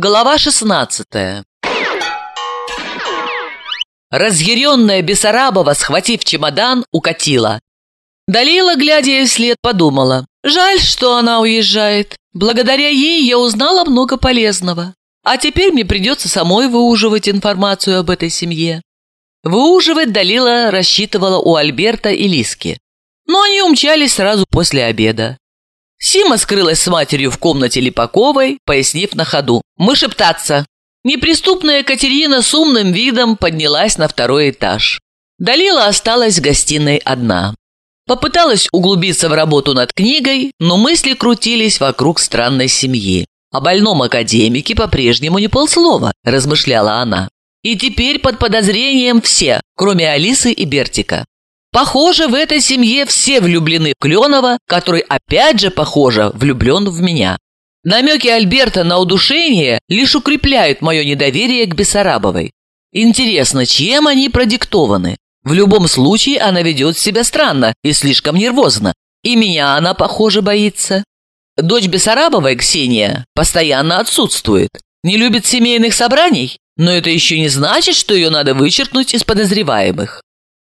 Глава 16 Разъяренная Бессарабова, схватив чемодан, укатила. Далила, глядя ей вслед, подумала. Жаль, что она уезжает. Благодаря ей я узнала много полезного. А теперь мне придется самой выуживать информацию об этой семье. Выуживать Далила рассчитывала у Альберта и Лиски. Но они умчались сразу после обеда. Сима скрылась с матерью в комнате Липаковой, пояснив на ходу. «Мы шептаться!» Неприступная Катерина с умным видом поднялась на второй этаж. Далила осталась в гостиной одна. Попыталась углубиться в работу над книгой, но мысли крутились вокруг странной семьи. О больном академике по-прежнему не полслова, размышляла она. И теперь под подозрением все, кроме Алисы и Бертика. Похоже, в этой семье все влюблены в Кленова, который опять же, похоже, влюблен в меня. Намеки Альберта на удушение лишь укрепляют мое недоверие к Бессарабовой. Интересно, чем они продиктованы? В любом случае она ведет себя странно и слишком нервозно. И меня она, похоже, боится. Дочь Бессарабовой, Ксения, постоянно отсутствует. Не любит семейных собраний, но это еще не значит, что ее надо вычеркнуть из подозреваемых.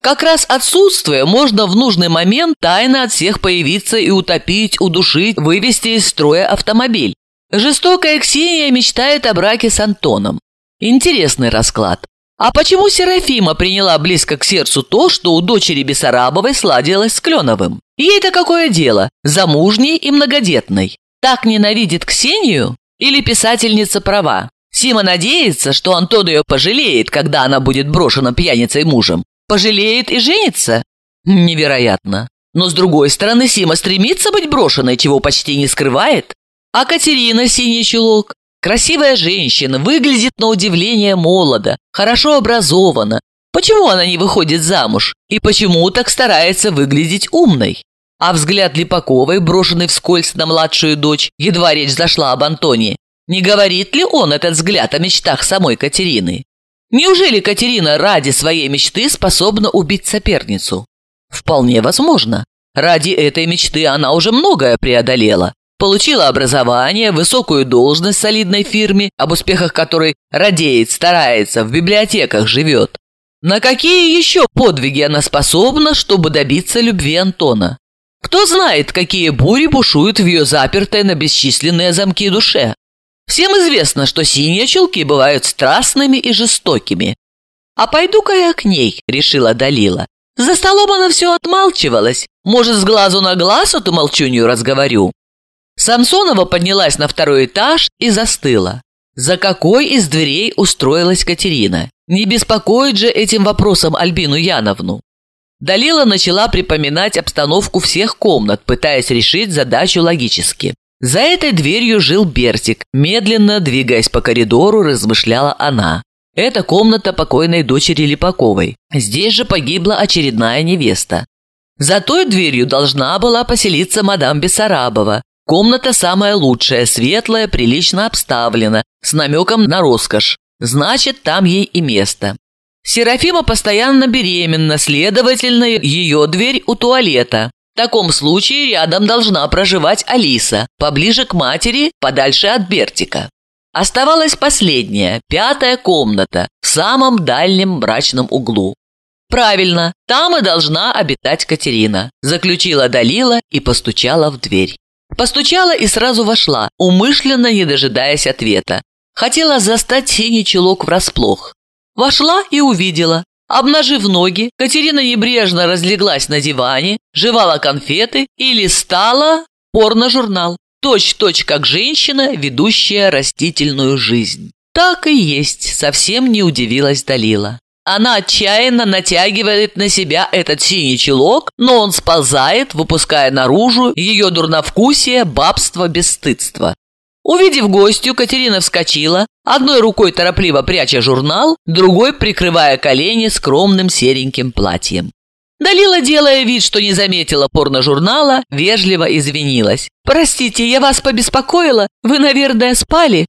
Как раз отсутствие можно в нужный момент тайно от всех появиться и утопить, удушить, вывести из строя автомобиль. Жестокая Ксения мечтает о браке с Антоном. Интересный расклад. А почему Серафима приняла близко к сердцу то, что у дочери Бессарабовой сладилось с Кленовым? Ей-то какое дело, замужней и многодетной. Так ненавидит Ксению? Или писательница права? Сима надеется, что Антон ее пожалеет, когда она будет брошена пьяницей мужем. Пожалеет и женится? Невероятно. Но с другой стороны, Сима стремится быть брошенной, чего почти не скрывает. А Катерина Синий Чулок? Красивая женщина, выглядит на удивление молодо, хорошо образована. Почему она не выходит замуж? И почему так старается выглядеть умной? А взгляд Липаковой, брошенный вскользь на младшую дочь, едва речь зашла об Антоне, не говорит ли он этот взгляд о мечтах самой Катерины? Неужели Катерина ради своей мечты способна убить соперницу? Вполне возможно. Ради этой мечты она уже многое преодолела. Получила образование, высокую должность в солидной фирме, об успехах которой радеет, старается, в библиотеках живет. На какие еще подвиги она способна, чтобы добиться любви Антона? Кто знает, какие бури бушуют в ее запертой на бесчисленные замки душе? Всем известно, что синие чулки бывают страстными и жестокими. «А пойду-ка я к ней», — решила Далила. За столом она все отмалчивалась. Может, с глазу на глаз эту молчунью разговорю. Самсонова поднялась на второй этаж и застыла. За какой из дверей устроилась Катерина? Не беспокоит же этим вопросом Альбину Яновну. Далила начала припоминать обстановку всех комнат, пытаясь решить задачу логически. За этой дверью жил Бертик. Медленно, двигаясь по коридору, размышляла она. Это комната покойной дочери Липаковой. Здесь же погибла очередная невеста. За той дверью должна была поселиться мадам Бессарабова. Комната самая лучшая, светлая, прилично обставлена, с намеком на роскошь. Значит, там ей и место. Серафима постоянно беременна, следовательно, ее дверь у туалета. В таком случае рядом должна проживать Алиса, поближе к матери, подальше от Бертика. Оставалась последняя, пятая комната, в самом дальнем брачном углу. «Правильно, там и должна обитать Катерина», – заключила Далила и постучала в дверь. Постучала и сразу вошла, умышленно не дожидаясь ответа. Хотела застать синий чулок врасплох. Вошла и увидела. Обнажив ноги, Катерина небрежно разлеглась на диване, жевала конфеты и листала порно-журнал. Точь-точь как женщина, ведущая растительную жизнь. Так и есть, совсем не удивилась Далила. Она отчаянно натягивает на себя этот синий чулок, но он сползает, выпуская наружу ее дурновкусие, бабство, бесстыдство. Увидев гостью, Катерина вскочила, одной рукой торопливо пряча журнал, другой прикрывая колени скромным сереньким платьем. Далила, делая вид, что не заметила порно-журнала, вежливо извинилась. «Простите, я вас побеспокоила? Вы, наверное, спали?»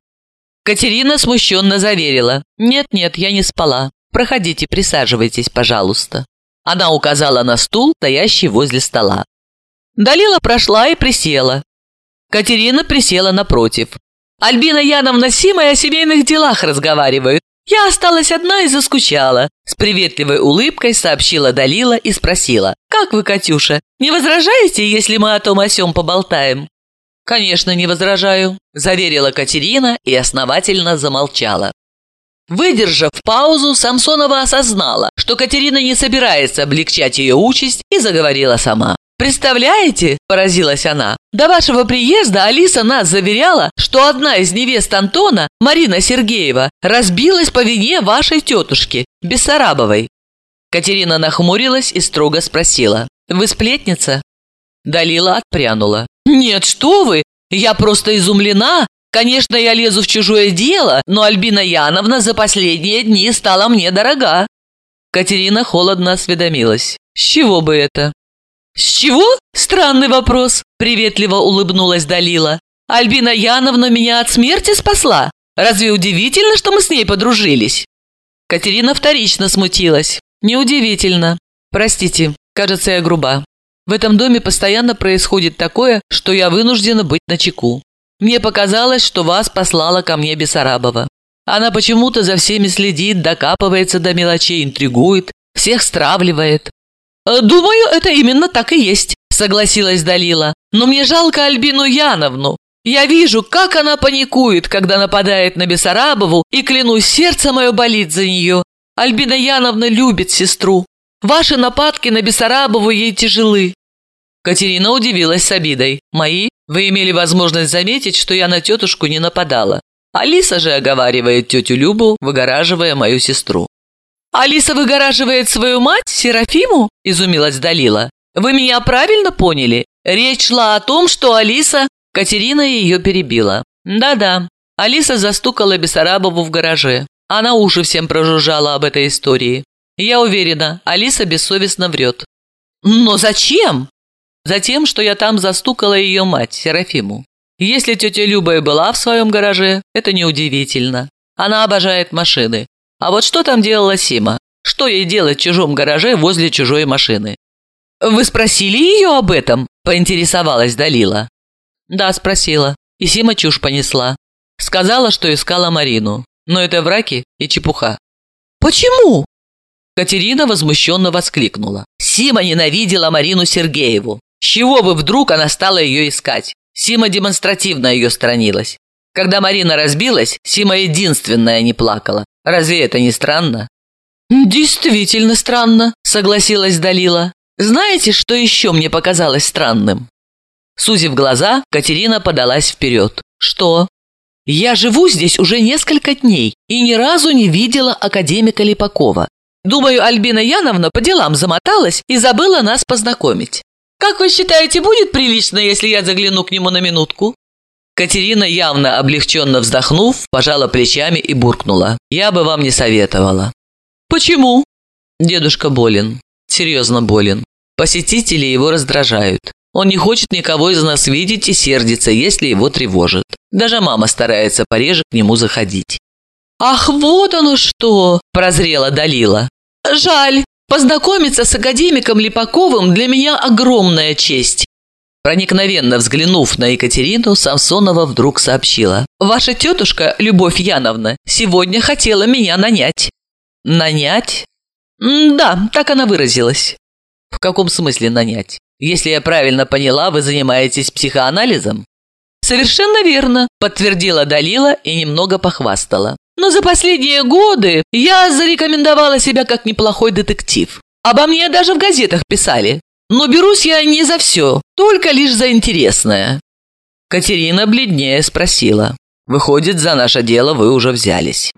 Катерина смущенно заверила. «Нет-нет, я не спала. Проходите, присаживайтесь, пожалуйста». Она указала на стул, стоящий возле стола. Далила прошла и присела. Катерина присела напротив. Альбина Яновна с Симой о семейных делах разговаривают. Я осталась одна и заскучала. С приветливой улыбкой сообщила Далила и спросила. «Как вы, Катюша, не возражаете, если мы о том о сём поболтаем?» «Конечно, не возражаю», – заверила Катерина и основательно замолчала. Выдержав паузу, Самсонова осознала, что Катерина не собирается облегчать ее участь и заговорила сама. «Представляете?» – поразилась она. «До вашего приезда Алиса нас заверяла, что одна из невест Антона, Марина Сергеева, разбилась по вине вашей тетушки, Бессарабовой». Катерина нахмурилась и строго спросила. «Вы сплетница?» Далила отпрянула. «Нет, что вы! Я просто изумлена! Конечно, я лезу в чужое дело, но Альбина Яновна за последние дни стала мне дорога». Катерина холодно осведомилась. «С чего бы это?» «С чего? Странный вопрос», – приветливо улыбнулась Далила. «Альбина Яновна меня от смерти спасла. Разве удивительно, что мы с ней подружились?» Катерина вторично смутилась. «Неудивительно. Простите, кажется, я груба. В этом доме постоянно происходит такое, что я вынуждена быть начеку. Мне показалось, что вас послала ко мне Бессарабова. Она почему-то за всеми следит, докапывается до мелочей, интригует, всех стравливает. «Э, «Думаю, это именно так и есть», – согласилась Далила. «Но мне жалко Альбину Яновну. Я вижу, как она паникует, когда нападает на Бессарабову, и, клянусь, сердце мое болит за нее. Альбина Яновна любит сестру. Ваши нападки на Бессарабову ей тяжелы. Катерина удивилась с обидой. «Мои? Вы имели возможность заметить, что я на тетушку не нападала. Алиса же оговаривает тетю Любу, выгораживая мою сестру». «Алиса выгораживает свою мать, Серафиму?» – изумилась Далила. «Вы меня правильно поняли? Речь шла о том, что Алиса...» Катерина ее перебила. «Да-да, Алиса застукала Бессарабову в гараже. Она уши всем прожужжала об этой истории. Я уверена, Алиса бессовестно врет». «Но зачем?» Затем, что я там застукала ее мать, Серафиму. Если тетя Люба и была в своем гараже, это неудивительно. Она обожает машины. А вот что там делала Сима? Что ей делать в чужом гараже возле чужой машины? «Вы спросили ее об этом?» – поинтересовалась Далила. «Да, спросила. И Сима чушь понесла. Сказала, что искала Марину. Но это враки и чепуха». «Почему?» Катерина возмущенно воскликнула. Сима ненавидела Марину Сергееву. С чего бы вдруг она стала ее искать? Сима демонстративно ее сторонилась. Когда Марина разбилась, Сима единственная не плакала. Разве это не странно? «Действительно странно», — согласилась Далила. «Знаете, что еще мне показалось странным?» Сузив глаза, Катерина подалась вперед. «Что?» «Я живу здесь уже несколько дней и ни разу не видела академика Липакова. Думаю, Альбина Яновна по делам замоталась и забыла нас познакомить. Как вы считаете, будет прилично, если я загляну к нему на минутку?» Катерина, явно облегченно вздохнув, пожала плечами и буркнула. «Я бы вам не советовала». «Почему?» «Дедушка болен. Серьезно болен. Посетители его раздражают. Он не хочет никого из нас видеть и сердится, если его тревожит. Даже мама старается пореже к нему заходить». «Ах, вот оно что!» – прозрела Далила. «Жаль, Познакомиться с академиком Липаковым для меня огромная честь. Проникновенно взглянув на Екатерину, Самсонова вдруг сообщила. «Ваша тетушка, Любовь Яновна, сегодня хотела меня нанять». «Нанять?» «Да, так она выразилась». «В каком смысле нанять? Если я правильно поняла, вы занимаетесь психоанализом?» «Совершенно верно», – подтвердила Далила и немного похвастала. Но за последние годы я зарекомендовала себя как неплохой детектив. Обо мне даже в газетах писали. Но берусь я не за все, только лишь за интересное». Катерина бледнее спросила. «Выходит, за наше дело вы уже взялись».